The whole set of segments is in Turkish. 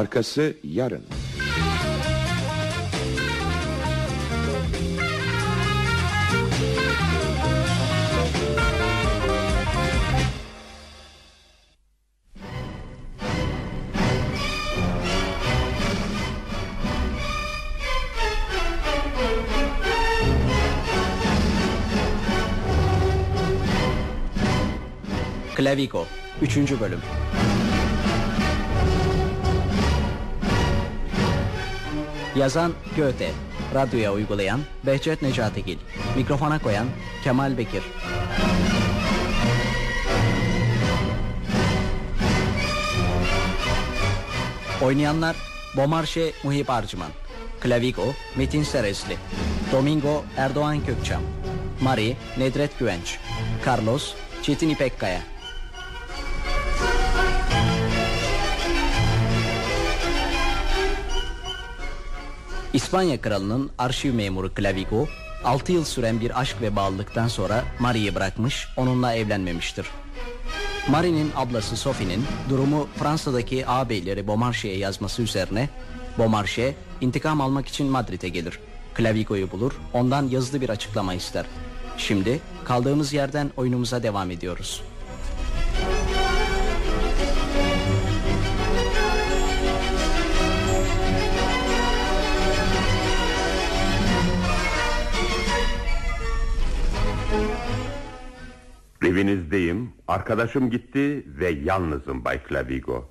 Arkası yarın. Clavigo 3. Bölüm Yazan Göte Radyoya uygulayan Behçet Necatigil Mikrofona koyan Kemal Bekir. Oynayanlar Bomarşe Muhip Arcıman Clavigo Metin Seresli Domingo Erdoğan Kökçam Mari Nedret Güvenç Carlos Çetin İpekkaya İspanya kralının arşiv memuru Clavigo 6 yıl süren bir aşk ve bağlılıktan sonra Marie'yi bırakmış onunla evlenmemiştir. Marie'nin ablası Sophie'nin durumu Fransa'daki ağabeyleri Beaumarchaire'ye yazması üzerine Beaumarchais intikam almak için Madrid'e gelir. Clavigo'yu bulur ondan yazılı bir açıklama ister. Şimdi kaldığımız yerden oyunumuza devam ediyoruz. Evinizdeyim, arkadaşım gitti ve yalnızım Bay Clavigo.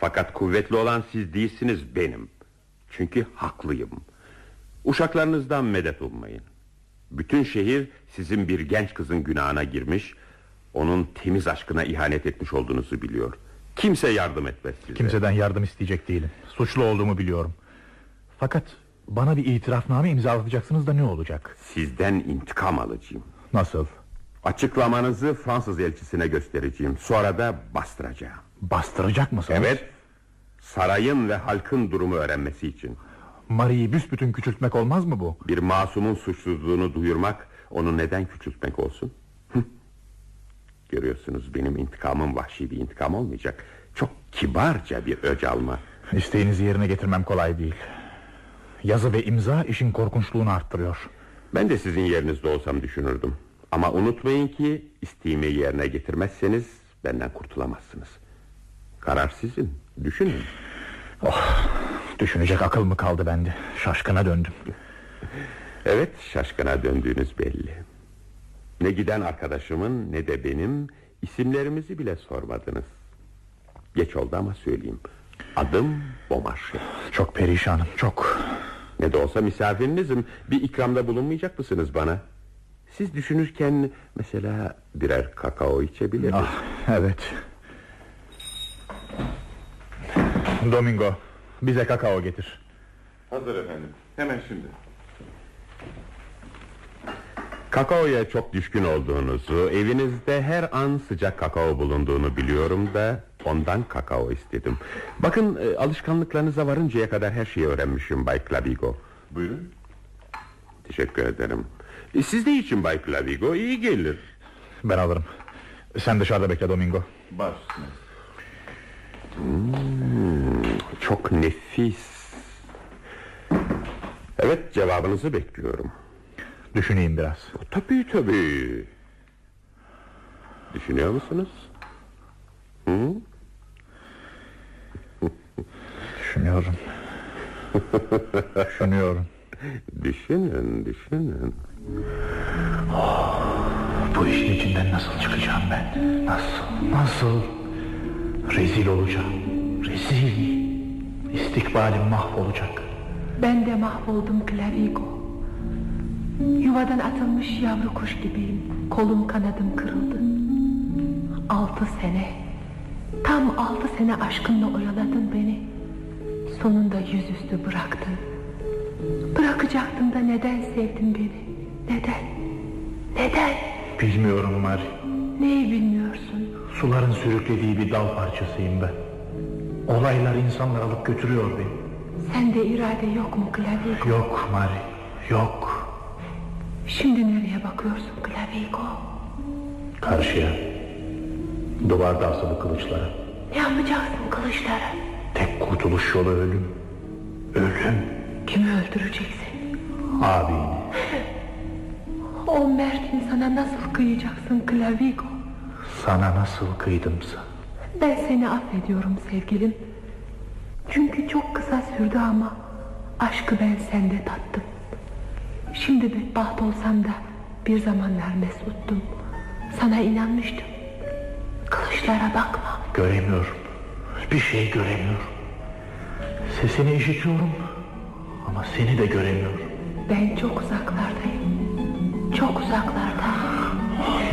Fakat kuvvetli olan siz değilsiniz benim. Çünkü haklıyım. Uşaklarınızdan medet ummayın. Bütün şehir sizin bir genç kızın günahına girmiş... ...onun temiz aşkına ihanet etmiş olduğunuzu biliyor. Kimse yardım etmez size. Kimseden yardım isteyecek değilim. Suçlu olduğumu biliyorum. Fakat bana bir itirafname imzalatacaksınız da ne olacak? Sizden intikam alacağım. Nasıl? Açıklamanızı Fransız elçisine göstereceğim. Sonra da bastıracağım. Bastıracak mısınız? Evet. Sarayın ve halkın durumu öğrenmesi için. Marie'yi büsbütün küçültmek olmaz mı bu? Bir masumun suçsuzluğunu duyurmak onu neden küçültmek olsun? Görüyorsunuz benim intikamım vahşi bir intikam olmayacak. Çok kibarca bir öc alma. İsteğinizi yerine getirmem kolay değil. Yazı ve imza işin korkunçluğunu arttırıyor. Ben de sizin yerinizde olsam düşünürdüm. Ama unutmayın ki isteğimi yerine getirmezseniz benden kurtulamazsınız. Karar sizin. Düşünün. Oh, düşünecek akıl mı kaldı bende? Şaşkına döndüm. Evet şaşkına döndüğünüz belli. Ne giden arkadaşımın ne de benim isimlerimizi bile sormadınız. Geç oldu ama söyleyeyim. Adım Bomarşe. Çok perişanım çok. Ne de olsa misafirinizim. Bir ikramda bulunmayacak mısınız bana? Siz düşünürken mesela birer kakao içebiliriz. Ah, evet. Domingo bize kakao getir. Hazır efendim. Hemen şimdi. Kakaoya çok düşkün olduğunuzu, evinizde her an sıcak kakao bulunduğunu biliyorum da ondan kakao istedim. Bakın e, alışkanlıklarınıza varıncaya kadar her şeyi öğrenmişim Bay Clavigo. Buyurun. Teşekkür ederim. E, siz de için Bay Clavigo iyi gelir. Ben alırım. Sen dışarıda bekle Domingo. Baş. Hmm, çok nefis. Evet cevabınızı bekliyorum. Düşüneyim biraz. Tabii tabii. Düşünüyor musunuz? Hı? Düşünüyorum. Düşünüyorum. Düşünün, düşünün. Oh, bu işin içinden nasıl çıkacağım ben? Nasıl, nasıl? Rezil olacağım. Rezil. İstikbalim mahvolacak. Ben de mahvoldum Clavigo. Yuvadan atılmış yavru kuş gibiyim. Kolum kanadım kırıldı. Altı sene. Tam altı sene aşkınla oyaladın beni. Sonunda yüzüstü bıraktın. Bırakacaktın da neden sevdin beni? Neden? Neden? Bilmiyorum Mari. Neyi bilmiyorsun? Suların sürüklediği bir dal parçasıyım ben. Olaylar insanlar alıp götürüyor beni. Sende irade yok mu Clavigo? Yok Mari, yok. Şimdi nereye bakıyorsun Clavigo? Karşıya. Duvarda asılı kılıçlara. Ne yapacaksın kılıçlara? Tek kurtuluş yolu ölüm. Ölüm. Kimi öldüreceksin? Abini. O mert insana nasıl kıyacaksın Clavigo? Sana nasıl kıydımsa. Ben seni affediyorum sevgilim. Çünkü çok kısa sürdü ama aşkı ben sende tattım. Şimdi bedbaht olsam da bir zamanlar mesuttum. Sana inanmıştım. Kılıçlara bakma. Göremiyorum. Bir şey göremiyorum. Sesini işitiyorum. Ama seni de göremiyorum. Ben çok uzaklardayım. Çok uzaklarda.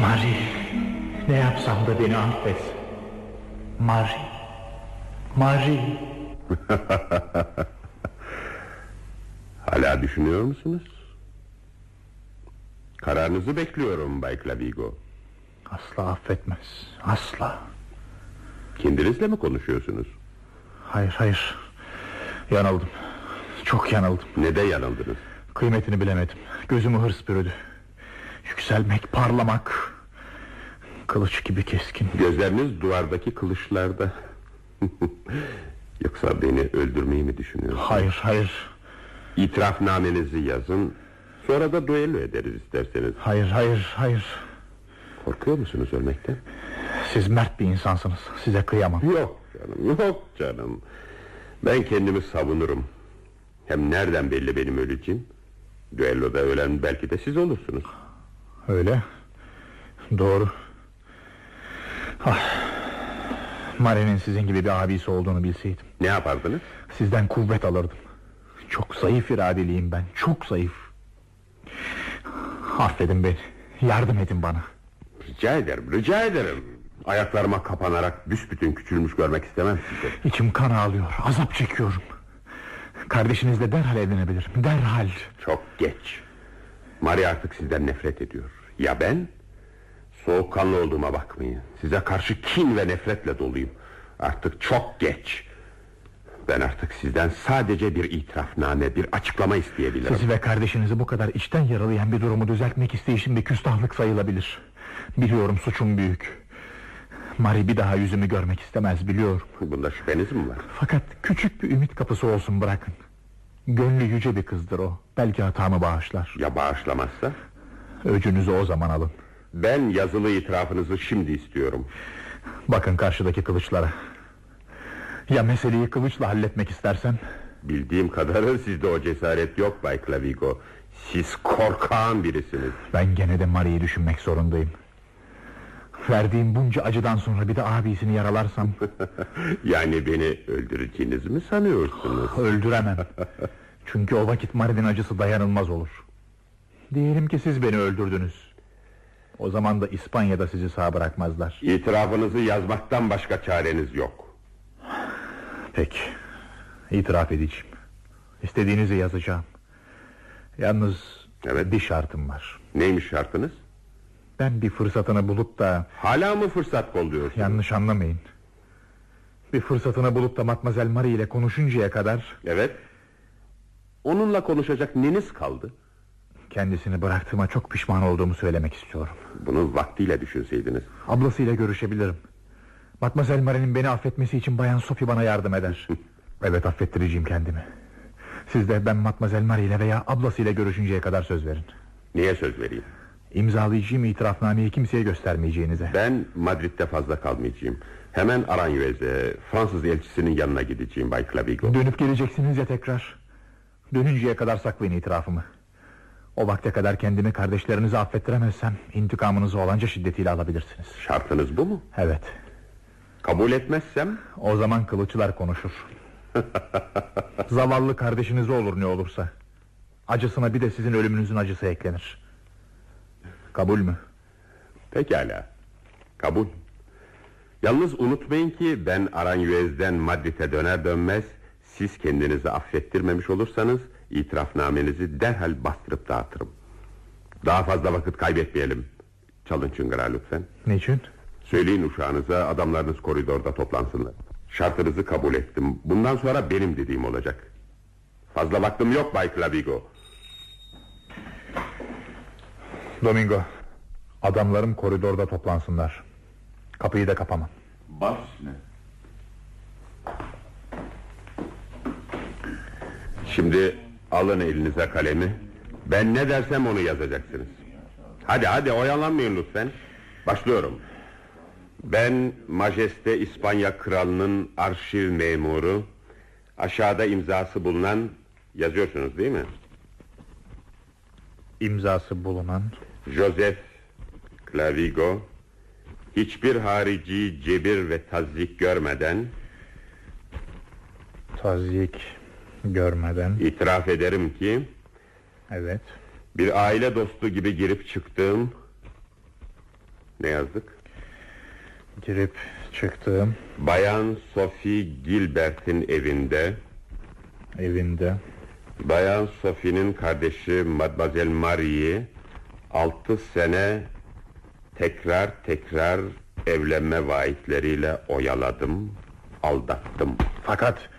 Marie. Ne yapsam da beni affet. Marie. Marie. Hala düşünüyor musunuz? Kararınızı bekliyorum Bay Clavigo. Asla affetmez. Asla. Kendinizle mi konuşuyorsunuz? Hayır hayır. Yanıldım. Çok yanıldım. Ne de yanıldınız? Kıymetini bilemedim. Gözümü hırs bürüdü. Yükselmek, parlamak. Kılıç gibi keskin. Gözleriniz duvardaki kılıçlarda. Yoksa beni öldürmeyi mi düşünüyorsunuz? Hayır hayır. İtirafnamenizi yazın. Sonra da duello ederiz isterseniz. Hayır hayır hayır. Korkuyor musunuz ölmekten? Siz mert bir insansınız. Size kıyamam. Yok canım, yok canım. Ben kendimi savunurum. Hem nereden belli benim öleceğim? Düelloda ölen belki de siz olursunuz. Öyle. Doğru. Ah. Mare'nin sizin gibi bir abisi olduğunu bilseydim. Ne yapardınız? Sizden kuvvet alırdım. Çok zayıf iradeliyim ben. Çok zayıf. Affedin beni. Yardım edin bana. Rica ederim, rica ederim. Ayaklarıma kapanarak büsbütün küçülmüş görmek istemem sizi. İçim kan ağlıyor. Azap çekiyorum. Kardeşinizle derhal evlenebilirim. Derhal. Çok geç. Maria artık sizden nefret ediyor. Ya ben? Soğukkanlı olduğuma bakmayın. Size karşı kin ve nefretle doluyum. Artık çok geç. Ben artık sizden sadece bir itirafname, bir açıklama isteyebilirim. Sizi ve kardeşinizi bu kadar içten yaralayan bir durumu düzeltmek isteyişim bir küstahlık sayılabilir. Biliyorum suçum büyük. Mari bir daha yüzümü görmek istemez biliyorum. Bunda şüpheniz mi var? Fakat küçük bir ümit kapısı olsun bırakın. Gönlü yüce bir kızdır o. Belki hatamı bağışlar. Ya bağışlamazsa? Öcünüzü o zaman alın. Ben yazılı itirafınızı şimdi istiyorum. Bakın karşıdaki kılıçlara. Ya meseleyi kılıçla halletmek istersen? Bildiğim kadarı sizde o cesaret yok Bay Clavigo. Siz korkağın birisiniz. Ben gene de Mari'yi düşünmek zorundayım. Verdiğim bunca acıdan sonra bir de abisini yaralarsam yani beni öldüreceğinizi mi sanıyorsunuz? öldüremem. Çünkü o vakit Mari'nin acısı dayanılmaz olur. Diyelim ki siz beni öldürdünüz. O zaman da İspanya'da sizi sağ bırakmazlar. İtirafınızı yazmaktan başka çareniz yok. Peki. İtiraf edeceğim. İstediğinizi yazacağım. Yalnız Evet. bir şartım var. Neymiş şartınız? Ben bir fırsatını bulup da Hala mı fırsat kolluyorsunuz? yanlış anlamayın. Bir fırsatını bulup da Matmazel Marie ile konuşuncaya kadar Evet. Onunla konuşacak neniz kaldı? Kendisini bıraktığıma çok pişman olduğumu söylemek istiyorum. Bunu vaktiyle düşünseydiniz. Ablasıyla görüşebilirim. Matmazel Marie'nin beni affetmesi için Bayan Sophie bana yardım eder. evet affettireceğim kendimi. Siz de ben Matmazel Marie ile veya ablasıyla görüşünceye kadar söz verin. Niye söz vereyim? İmzalayacağım itirafnameyi kimseye göstermeyeceğinize. Ben Madrid'de fazla kalmayacağım. Hemen Aranjuez'e, Fransız elçisinin yanına gideceğim Bay Clavigo. Dönüp geleceksiniz ya tekrar. Dönünceye kadar saklayın itirafımı. O vakte kadar kendimi kardeşlerinize affettiremezsem... ...intikamınızı olanca şiddetiyle alabilirsiniz. Şartınız bu mu? Evet. Kabul etmezsem O zaman kılıçlar konuşur. Zavallı kardeşinize olur ne olursa. Acısına bir de sizin ölümünüzün acısı eklenir. Kabul mü? pekala. Kabul. Yalnız unutmayın ki ben Aranjuez'den Madrid'e döner dönmez siz kendinizi affettirmemiş olursanız itirafnamenizi derhal bastırıp dağıtırım. Daha fazla vakit kaybetmeyelim. Çalın çıngırağı lütfen. Niçin? Söyleyin uşağınıza adamlarınız koridorda toplansınlar. Şartınızı kabul ettim. Bundan sonra benim dediğim olacak. Fazla vaktim yok Bay Clavigo. Domingo. Adamlarım koridorda toplansınlar. Kapıyı da kapamam. Baş ne? Şimdi alın elinize kalemi. Ben ne dersem onu yazacaksınız. Hadi hadi oyalanmayın lütfen. Başlıyorum. Ben Majeste İspanya Kralı'nın arşiv memuru. Aşağıda imzası bulunan yazıyorsunuz değil mi? İmzası bulunan Joseph Clavigo hiçbir harici cebir ve tazik görmeden tazyik görmeden itiraf ederim ki evet bir aile dostu gibi girip çıktığım ne yazdık? girip çıktığım Bayan Sophie Gilbert'in evinde evinde Bayan Sophie'nin kardeşi Mademoiselle Marie'yi altı sene tekrar tekrar evlenme vaatleriyle oyaladım, aldattım. fakat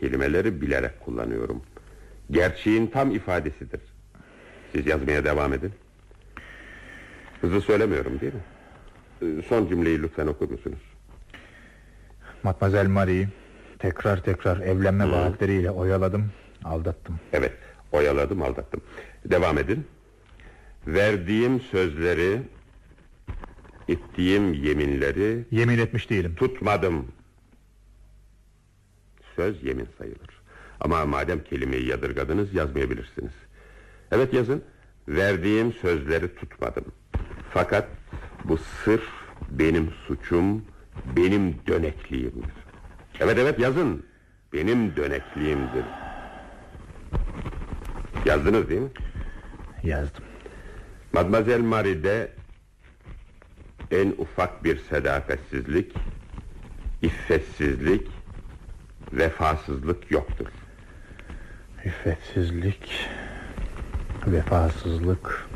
Kelimeleri bilerek kullanıyorum. Gerçeğin tam ifadesidir. Siz yazmaya devam edin. Hızlı söylemiyorum değil mi? Ee, Son cümleyi lütfen okur musunuz? Matmazel Marie'yi tekrar tekrar evlenme vaatleriyle oyaladım aldattım Evet, oyaladım, aldattım. Devam edin. Verdiğim sözleri, ettiğim yeminleri yemin etmiş değilim tutmadım. Söz yemin sayılır. Ama madem kelimeyi yadırgadınız yazmayabilirsiniz. Evet yazın. Verdiğim sözleri tutmadım. Fakat bu sırf benim suçum, benim dönekliğimdir. Evet evet yazın. Benim dönekliğimdir. Yazdınız değil mi? yazdım Mademoiselle Marie'de en ufak bir sedaketsizlik, iffetsizlik, vefasızlık yoktur. İffetsizlik vefasızlık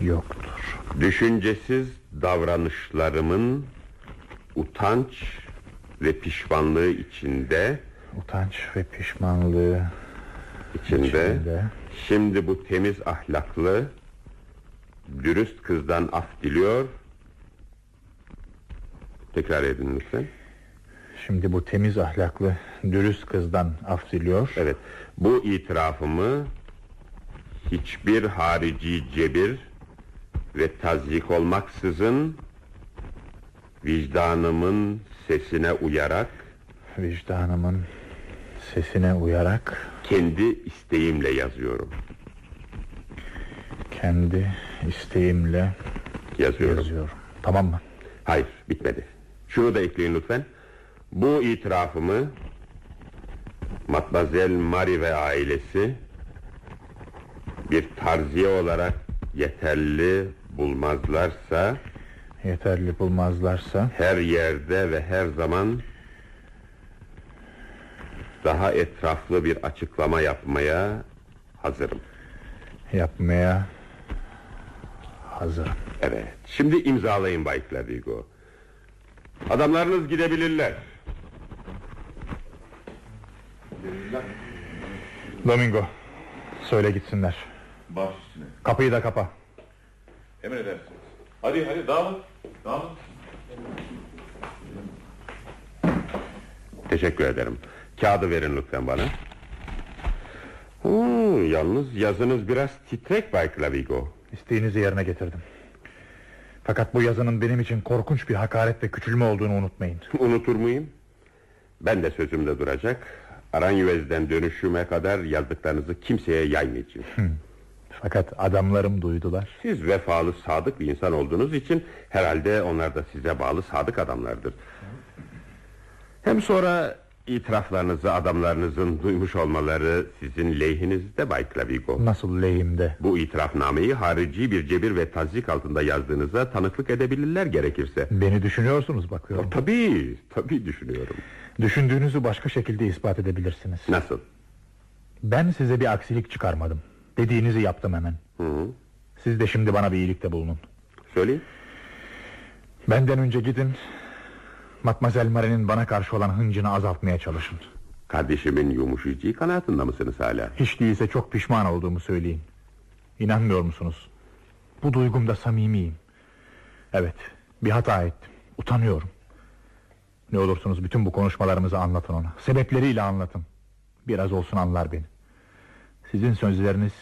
yoktur Düşüncesiz davranışlarımın utanç ve pişmanlığı içinde utanç ve pişmanlığı içinde, içinde şimdi bu temiz ahlaklı dürüst kızdan af diliyor. Tekrar edin lütfen. Şimdi bu temiz ahlaklı dürüst kızdan af diliyor Evet. Bu itirafımı hiçbir harici cebir ve tazyik olmaksızın vicdanımın sesine uyarak Vicdanımın sesine uyarak kendi isteğimle yazıyorum. kendi isteğimle Yazıyorum. yazıyorum. Tamam mı? Hayır, bitmedi. Şunu da ekleyin lütfen. Bu itirafımı Matmazel Marie ve ailesi bir tarziye olarak yeterli bulmazlarsa Yeterli bulmazlarsa her yerde ve her zaman daha etraflı bir açıklama yapmaya hazırım. yapmaya hazırım. Evet. Şimdi imzalayın Bay Clavigo. Adamlarınız gidebilirler. Domingo söyle gitsinler. Baş üstüne. Kapıyı da kapa. Emredersiniz. Hadi hadi dağılın. Dağılın. Teşekkür ederim. Kağıdı verin lütfen bana. Hmm, yalnız yazınız biraz titrek Bay Clavigo. İsteğinizi yerine getirdim. Fakat bu yazının benim için korkunç bir hakaret ve küçülme olduğunu unutmayın. Unutur muyum? Ben de sözümde duracak. Aranyüvez'den dönüşüme kadar yazdıklarınızı kimseye yaymayacağım. Fakat adamlarım duydular. Siz vefalı, sadık bir insan olduğunuz için herhalde onlar da size bağlı sadık adamlardır. Hem sonra itiraflarınızı adamlarınızın duymuş olmaları sizin lehinize Bay Clavigo. Nasıl lehimde? Bu itirafnameyi harici bir cebir ve tazik altında yazdığınıza tanıklık edebilirler gerekirse. Beni düşünüyorsunuz bakıyorum. Tabii, tabii düşünüyorum. Düşündüğünüzü başka şekilde ispat edebilirsiniz. Nasıl? Ben size bir aksilik çıkarmadım. Dediğinizi yaptım hemen. Hı -hı. Siz de şimdi bana bir iyilikte bulunun. Söyleyin. Benden önce gidin. Matmazel Marie'nin bana karşı olan hıncını azaltmaya çalışın. Kardeşimin yumuşayacağı kanaatinde mısınız hala? Hiç değilse çok pişman olduğumu söyleyin. İnanmıyor musunuz? Bu duygumda samimiyim. Evet, bir hata ettim. Utanıyorum. Ne olursunuz bütün bu konuşmalarımızı anlatın ona. Sebepleriyle anlatın. Biraz olsun anlar beni. Sizin sözleriniz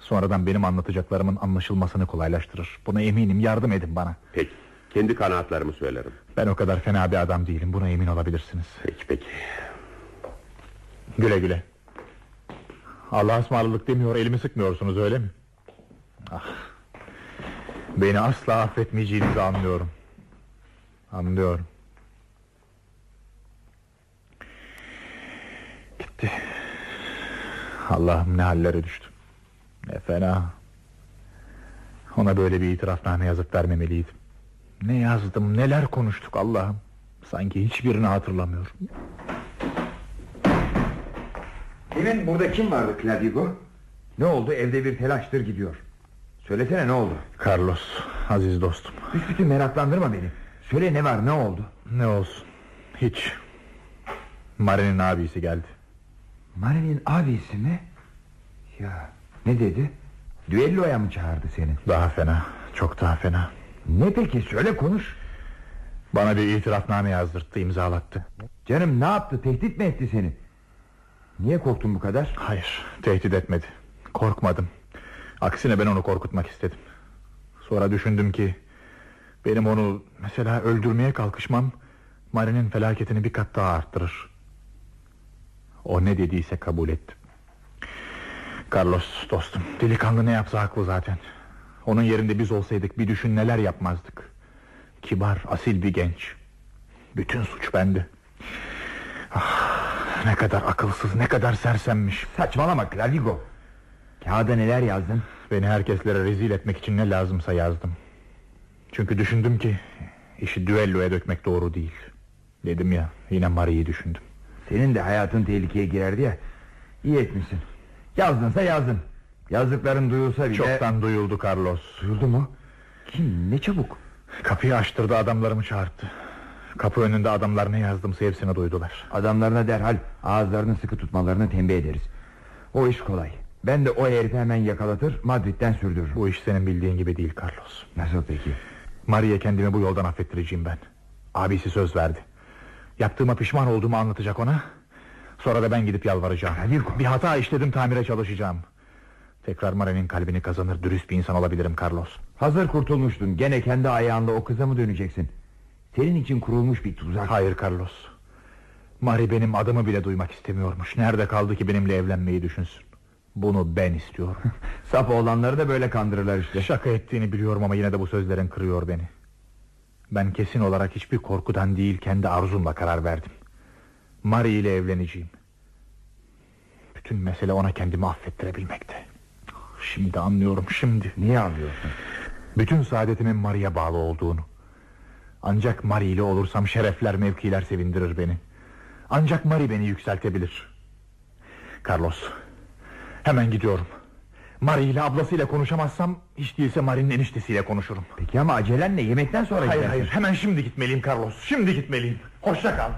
sonradan benim anlatacaklarımın anlaşılmasını kolaylaştırır. Buna eminim yardım edin bana. Peki kendi kanaatlarımı söylerim Ben o kadar fena bir adam değilim buna emin olabilirsiniz. Peki peki Güle güle. Allah'a ısmarladık demiyor elimi sıkmıyorsunuz öyle mi? Ah. Beni asla affetmeyeceğinizi anlıyorum. Anlıyorum. Gitti. Allah'ım ne hallere düştüm. Ne fena. Ona böyle bir itirafname yazıp vermemeliydim. Ne yazdım neler konuştuk Allah'ım. Sanki hiçbirini hatırlamıyorum. Demin burada kim vardı Clavigo? Ne oldu evde bir telaştır gidiyor Söylesene ne oldu Carlos aziz dostum. Büsbütün meraklandırma beni Söyle ne var ne oldu Ne olsun hiç Mari'nin abisi geldi Mari'nin abisi mi? Ya ne dedi? Düelloya mı çağırdı seni? Daha fena çok daha fena. Ne peki söyle konuş. Bana bir itirafname yazdırttı imzalattı. Canım ne yaptı? Tehdit mi etti seni? Niye korktun bu kadar? Hayır tehdit etmedi. Korkmadım. Aksine ben onu korkutmak istedim. Sonra düşündüm ki Benim onu mesela öldürmeye kalkışmam Mari'nin felaketini bir kat daha arttırır O ne dediyse kabul ettim. Carlos dostum Delikanlı ne yapsa haklı zaten. Onun yerinde biz olsaydık bir düşün neler yapmazdık. Kibar asil bir genç. Bütün suç bende. Ah, Ne kadar akılsız ne kadar sersemmiş. Saçmalama Clavigo Kağıda neler yazdın? Beni herkeslere rezil etmek için ne lazımsa yazdım. Çünkü düşündüm ki işi düelloya dökmek doğru değil. Dedim ya yine Mari'yi düşündüm Senin de hayatın tehlikeye girerdi ya. İyi etmişsin. Yazdınsa yazdın. Yazdıkların duyulsa bile Çoktan duyuldu Carlos. Duyuldu mu? Kim? Ne çabuk? Kapıyı açtırdı adamlarımı çağırdı. Kapı önünde adamlar ne yazdımsa hepsini duydular. Adamlarına derhal ağızlarını sıkı tutmalarını tembih ederiz. O iş kolay. Ben de o herifi hemen yakalatır Madrid'den sürdürürüm. Bu iş senin bildiğin gibi değil Carlos. Nasıl peki? Mari'ye kendimi bu yoldan affettireceğim ben. Abisi söz verdi Yaptığıma pişman olduğumu anlatacak ona. Sonra da ben gidip yalvaracağım. Halil- Bir hata işledim tamire çalışacağım. Tekrar Mari'nin kalbini kazanır dürüst bir insan olabilirim Carlos. Hazır kurtulmuştun. Gene kendi ayağında o kıza mı döneceksin? Senin için kurulmuş bir tuzak. Hayır Carlos. Mari benim adımı bile duymak istemiyormuş. Nerede kaldı ki benimle evlenmeyi düşünsün? Bunu ben istiyorum. Sap olanları da böyle kandırırlar işte. Şaka ettiğini biliyorum ama yine de bu sözlerin kırıyor beni Ben kesin olarak hiçbir korkudan değil Kendi arzumla karar verdim. Mari ile evleneceğim. Bütün mesele ona kendimi affettirebilmekte. Şimdi anlıyorum şimdi. Niye anlıyorsun? Bütün saadetimin Mari'ye bağlı olduğunu. Ancak Mari ile olursam şerefler mevkiler sevindirir beni. Ancak Mari beni yükseltebilir. Carlos Hemen gidiyorum Mari ile ablasıyla konuşamazsam Hiç değilse Mari'nin eniştesiyle konuşurum Peki ama acelen ne yemekten sonra Hayır gidersin. hayır hemen şimdi gitmeliyim Carlos Şimdi gitmeliyim Hoşça kal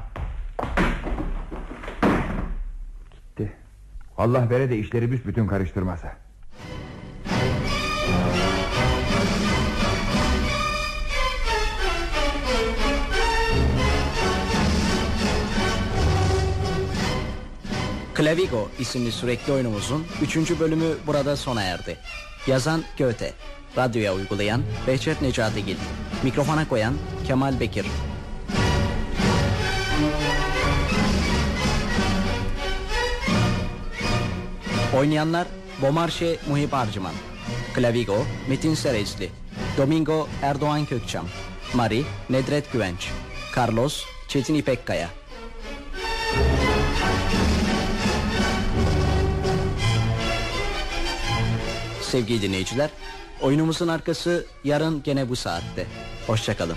Gitti. Allah vere de işleri büsbütün karıştırmasa Clavigo isimli sürekli oyunumuzun 3. bölümü burada sona erdi. Yazan Göte, radyoya uygulayan Behçet Necatigil, mikrofona koyan Kemal Bekir. Oynayanlar Bomarşe Muhip Arcıman, Clavigo Metin Serezli, Domingo Erdoğan Kökçam, Mari Nedret Güvenç, Carlos Çetin İpekkaya. Sevgili dinleyiciler, oyunumuzun arkası yarın gene bu saatte. Hoşçakalın.